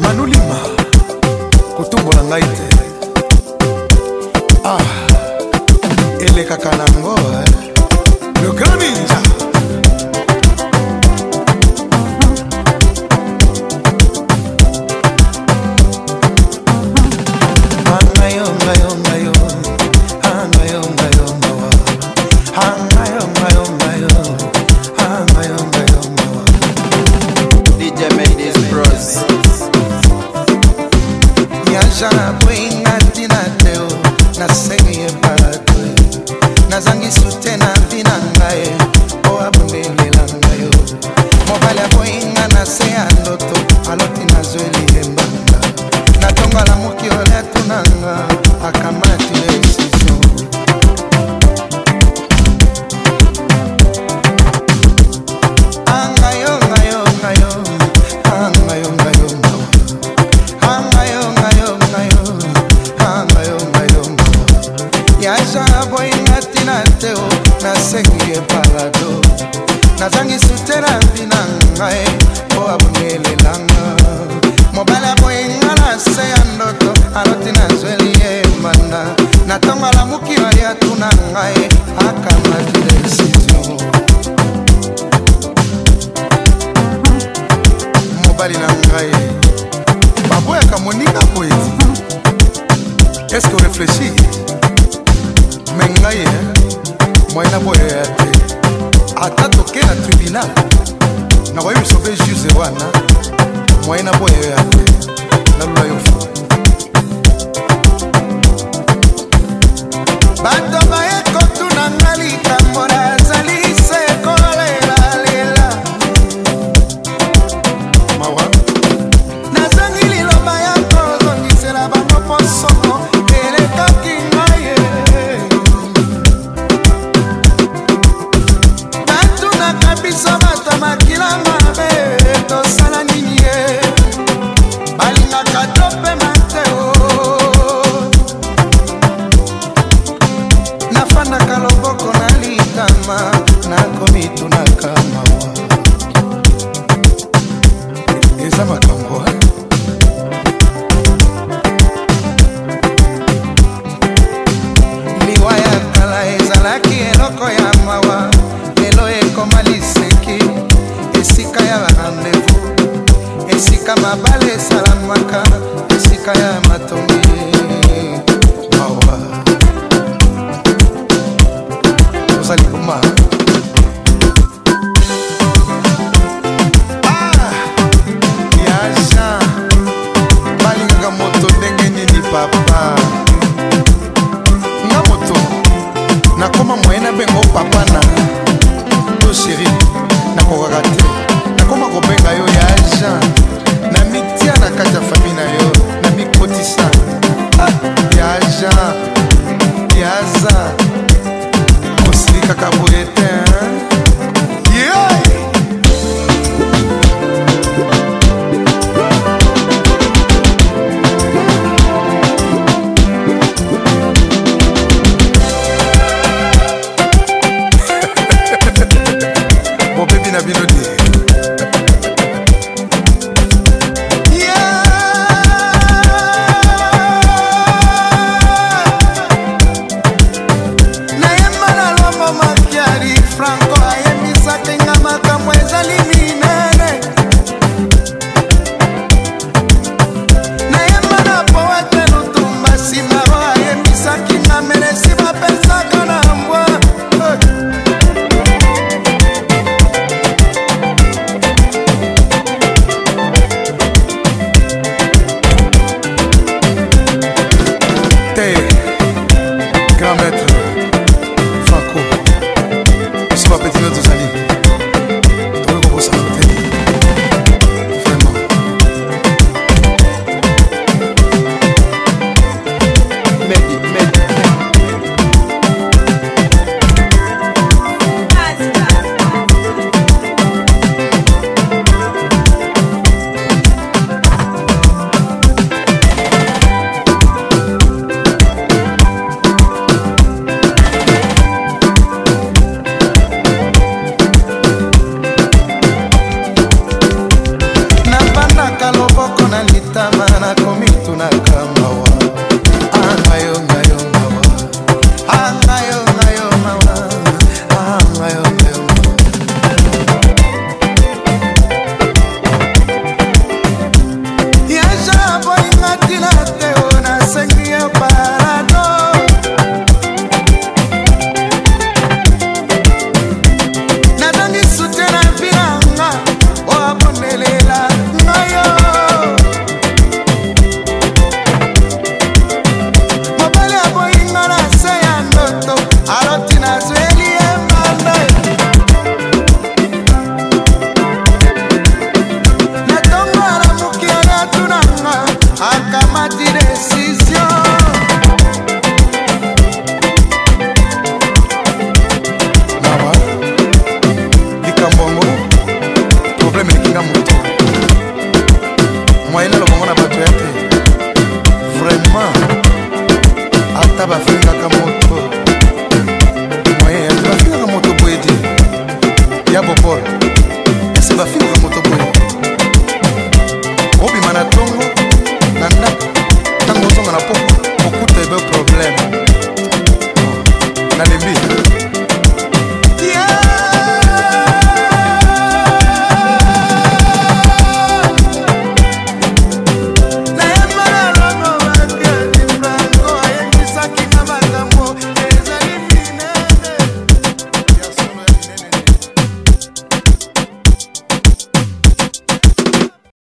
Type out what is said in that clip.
manulima kotumbola ngai te ah elekaka nango eh? le gramis nasengi epalado nazangi sute na mbi na ngai mpo abondelelanga mobali aboyenga na se ya ndoto aloti nazweli ye mbanda natongo alamuki oyo atuna ngai akamati desizio mobali na ngai baboyaka moninga poeti eske orefleshi me ngai eh? moyena boyo ya te ata toke na tribunal nakoyi misope juse wana moyena boyo ya te nalula yo fo bengopapa na na cama.